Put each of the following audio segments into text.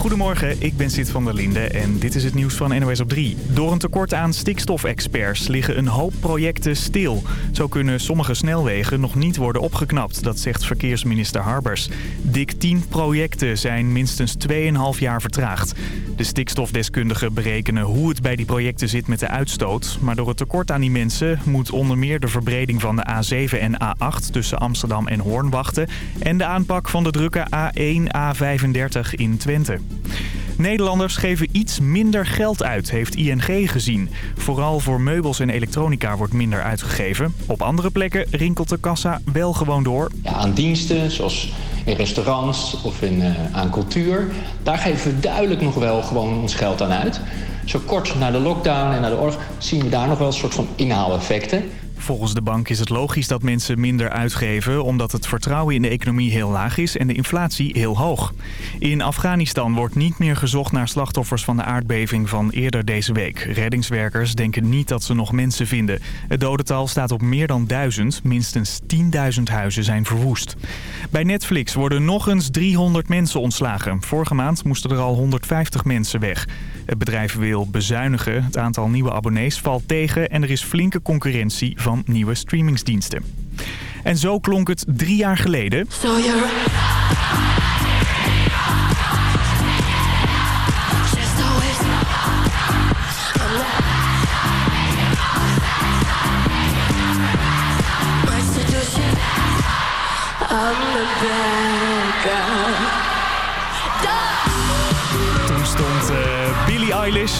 Goedemorgen, ik ben Sid van der Linde en dit is het nieuws van NOS op 3. Door een tekort aan stikstofexperts liggen een hoop projecten stil. Zo kunnen sommige snelwegen nog niet worden opgeknapt, dat zegt verkeersminister Harbers. Dik 10 projecten zijn minstens 2,5 jaar vertraagd. De stikstofdeskundigen berekenen hoe het bij die projecten zit met de uitstoot. Maar door het tekort aan die mensen moet onder meer de verbreding van de A7 en A8 tussen Amsterdam en Hoorn wachten. En de aanpak van de drukke A1, A35 in Twente. Nederlanders geven iets minder geld uit, heeft ING gezien. Vooral voor meubels en elektronica wordt minder uitgegeven. Op andere plekken rinkelt de kassa wel gewoon door. Ja, aan diensten, zoals in restaurants of in, uh, aan cultuur. Daar geven we duidelijk nog wel gewoon ons geld aan uit. Zo kort na de lockdown en na de org zien we daar nog wel een soort van inhaaleffecten. Volgens de bank is het logisch dat mensen minder uitgeven... omdat het vertrouwen in de economie heel laag is en de inflatie heel hoog. In Afghanistan wordt niet meer gezocht naar slachtoffers van de aardbeving van eerder deze week. Reddingswerkers denken niet dat ze nog mensen vinden. Het dodental staat op meer dan duizend. Minstens 10.000 huizen zijn verwoest. Bij Netflix worden nog eens 300 mensen ontslagen. Vorige maand moesten er al 150 mensen weg. Het bedrijf wil bezuinigen. Het aantal nieuwe abonnees valt tegen en er is flinke concurrentie van nieuwe streamingsdiensten. En zo klonk het drie jaar geleden.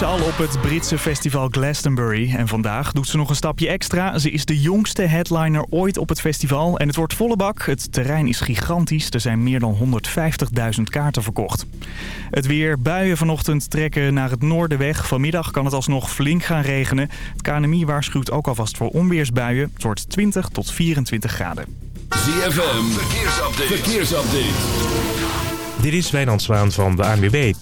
Eilish al op het Britse festival Glastonbury. En vandaag doet ze nog een stapje extra. Ze is de jongste headliner ooit op het festival. En het wordt volle bak. Het terrein is gigantisch. Er zijn meer dan 150.000 kaarten verkocht. Het weer. Buien vanochtend trekken naar het noorden weg. Vanmiddag kan het alsnog flink gaan regenen. Het KNMI waarschuwt ook alvast voor onweersbuien. Het wordt 20 tot 24 graden. ZFM. Verkeersupdate. Verkeersupdate. Dit is Wijnand Zwaan van de ANWB.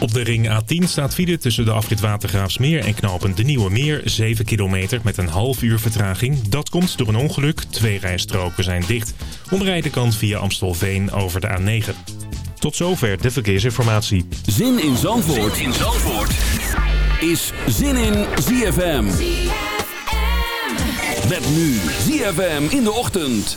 Op de ring A10 staat file tussen de afrit Watergraafsmeer en knopen De Nieuwe Meer. 7 kilometer met een half uur vertraging. Dat komt door een ongeluk. Twee rijstroken zijn dicht. Omrijden kan via Amstelveen over de A9. Tot zover de verkeersinformatie. Zin in Zandvoort, zin in Zandvoort. is Zin in ZFM. Met nu ZFM in de ochtend.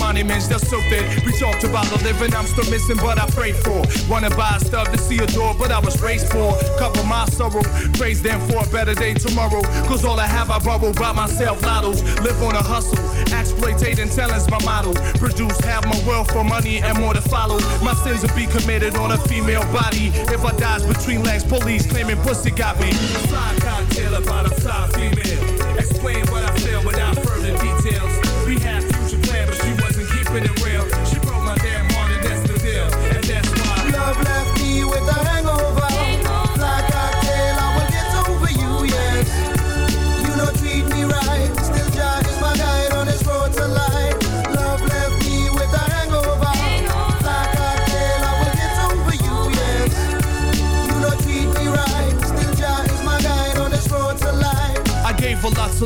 Monuments, that's something we talked about the living I'm still missing, but I prayed for. Wanna buy stuff to see a door, but I was raised for. Cover my sorrow, praise them for a better day tomorrow. Cause all I have, I borrow by myself. Lottos, live on a hustle, exploitating talent's my model. Produce half my wealth for money and more to follow. My sins will be committed on a female body. If I dies between legs, police claiming pussy got me. Fly cocktail about a female. Explain what I feel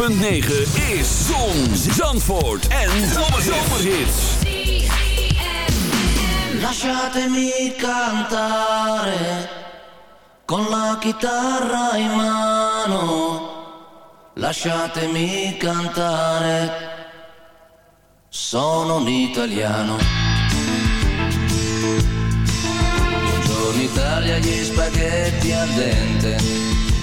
106.9 is Zon, Zandvoort en Zomerhits. Lasciatemi cantare con la chitarra in mano. Lasciatemi cantare. Sono un italiano. Buongiorno Italia, gli spaghetti al dente.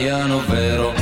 Italiano vero.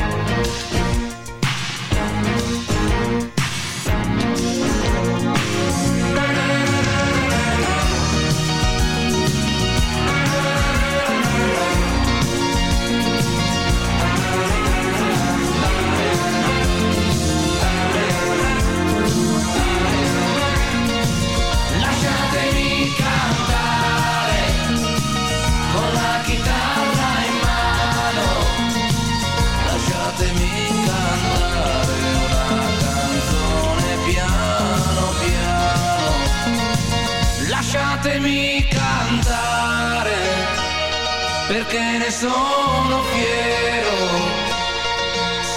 Perché ne sono fiero.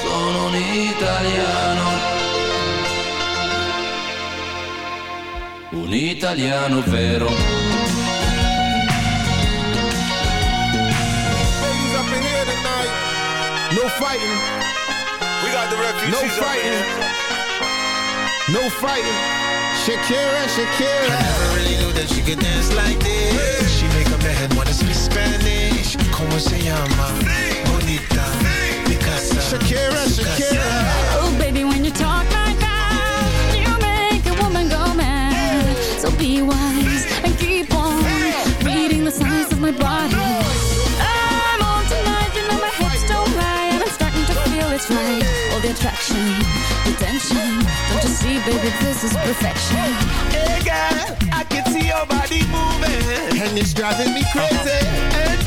Sono un italiano. Un italiano vero. Ladies up in here tonight. No fighting. We got the refugees no fighting. No fighting. Shakira, Shakira. I never really knew that she could dance like this. She make a man wanna speak Spanish. Como se llama? Bonita. Picasa. Shakira, Shakira. Oh, baby, when you talk like that, you make a woman go mad. So be wise and keep on reading the signs of my body. I'm on tonight, you know my hips don't lie, and I'm starting to feel it's right. All the attraction, the tension. Don't you see, baby, this is perfection. Hey girl, I can see your body moving, and it's driving me crazy. And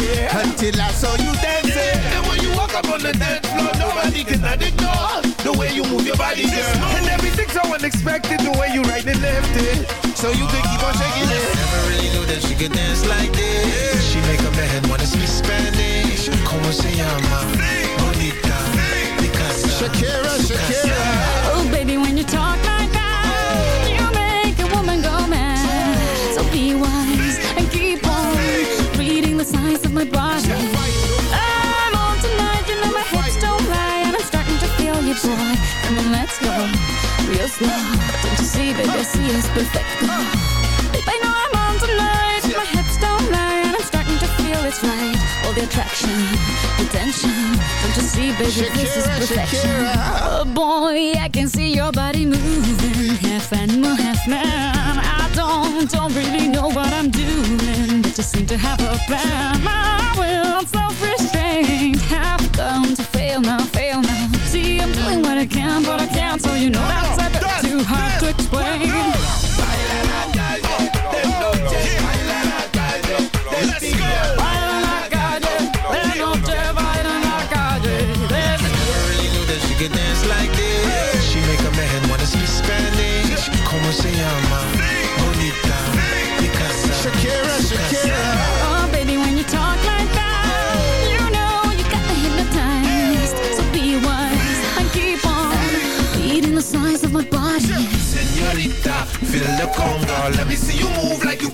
yeah. Until I saw you dancing. Yeah. And when you walk up on the dance floor, nobody can ignore the way you move your body, girl. And everything's so unexpected, the way you right and left it. So you can keep on shaking it. Never really knew that she could dance like this. Yeah. She make a man wanna speak Spanish. Como se llama? Bonita. Shakira, Shakira. Oh, baby, when you talk Real slow. Don't you see, baby, I see it's perfect. Babe, I know I'm on tonight. My hips don't lie, and I'm starting to feel it's right. All the attraction, the tension. Don't you see, baby, this is perfection. Shakira. Oh boy, I can see your body moving, half animal, half man. I don't, don't really know what I'm doing, but just seem to have a plan. My will, self-restraint, have come to fail now. Let me see you move like you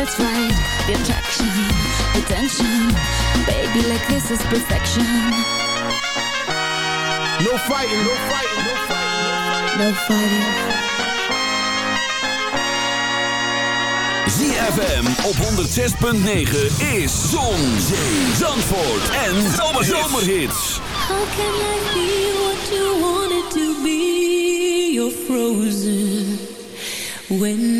it's right. The attraction, the tension. Baby, like this is perfection. No fighting, no fighting, no fighting. No fighting. ZFM op 106.9 is Zon, Zee, Zandvoort en Zomerhits. How can I be what you wanted to be? You're frozen when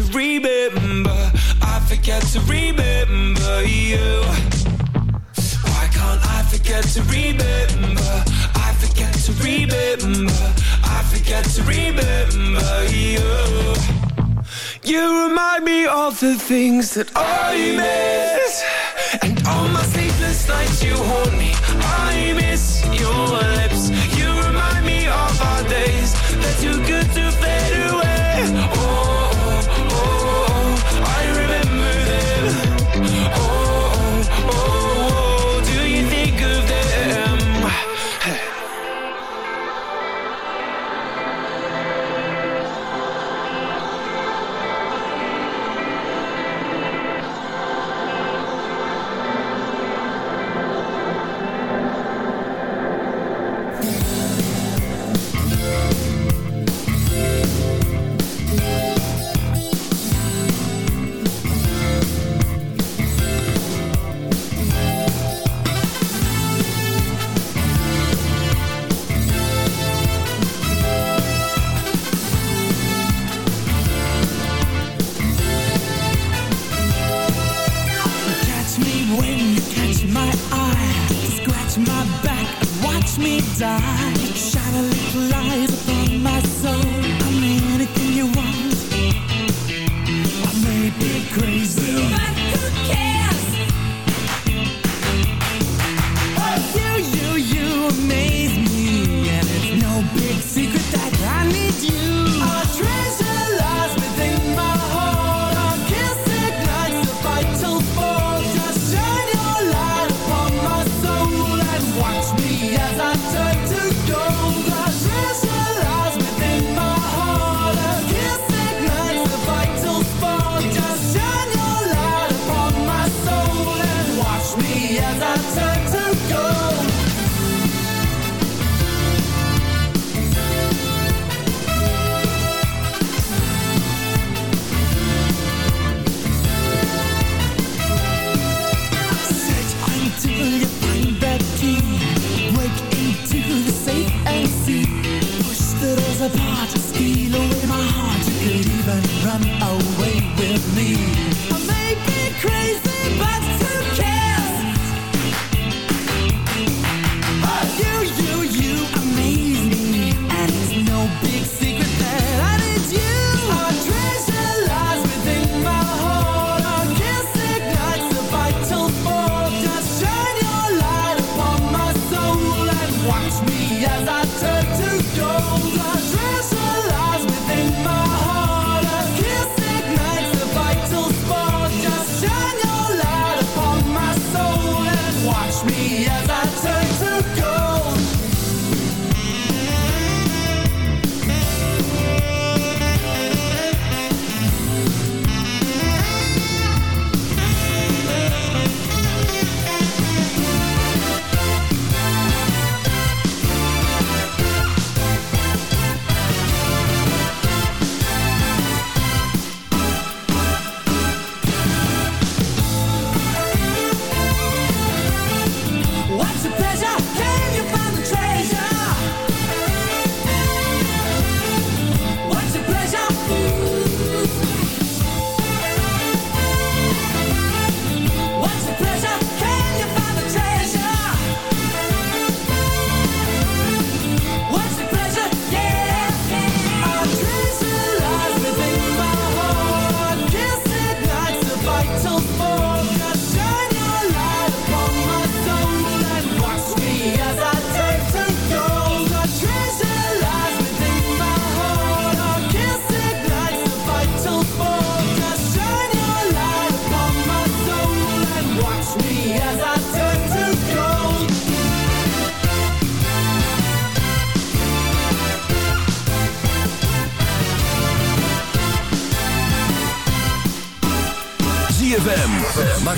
to remember, I forget to remember you. Why can't I forget to remember? I forget to remember, I forget to remember you. You remind me of the things that I miss, and on my sleepless nights you haunt me. I miss your lips. You remind me of our days that you could do.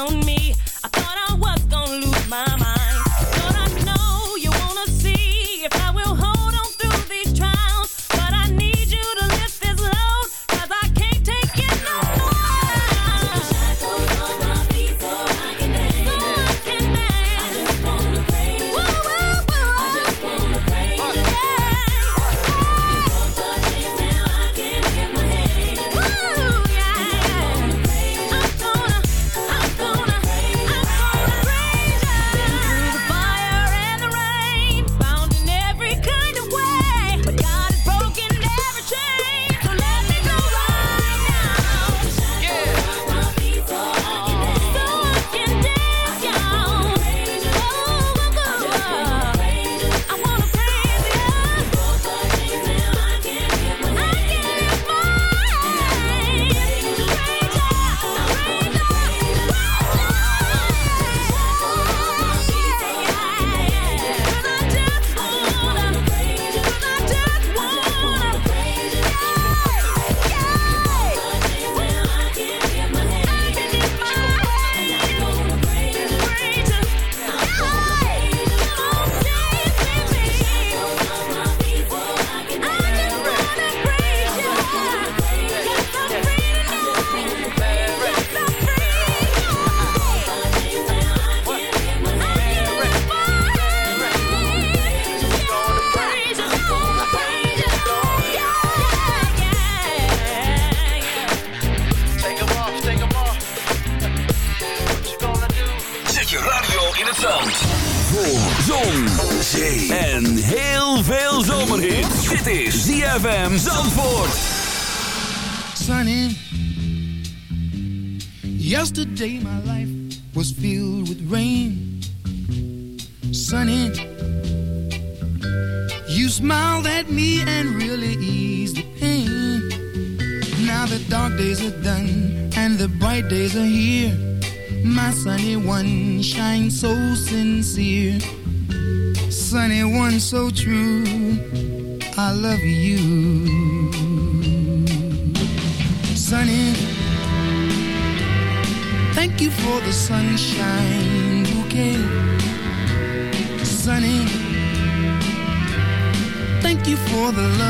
around me love you. Sunny, thank you for the sunshine bouquet. Sunny, thank you for the love.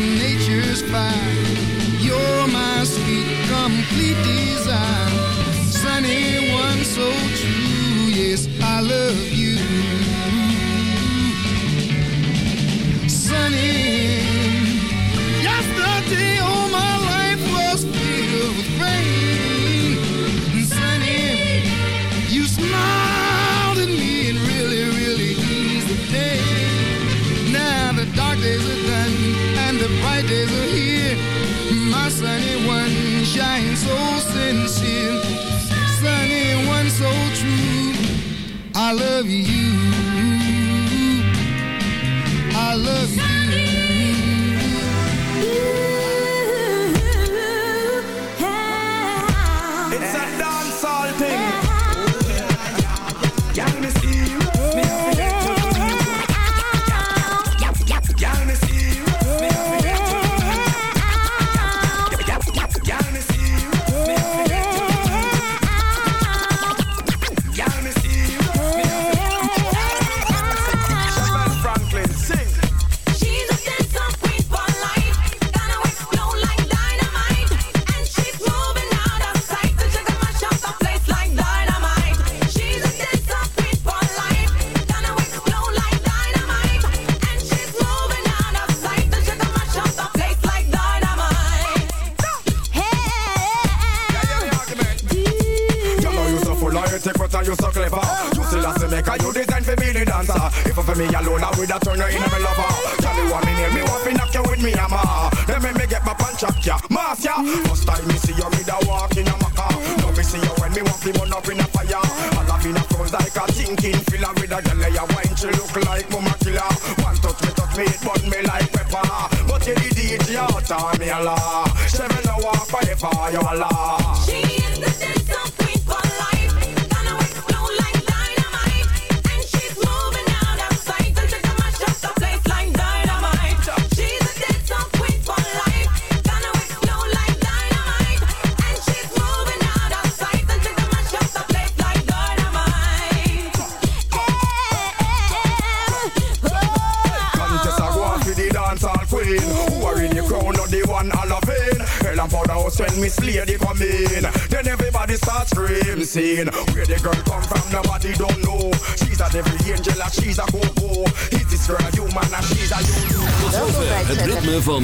nature's fire. You're my sweet, complete desire. Sunny one, so true. Yes, I love I love you.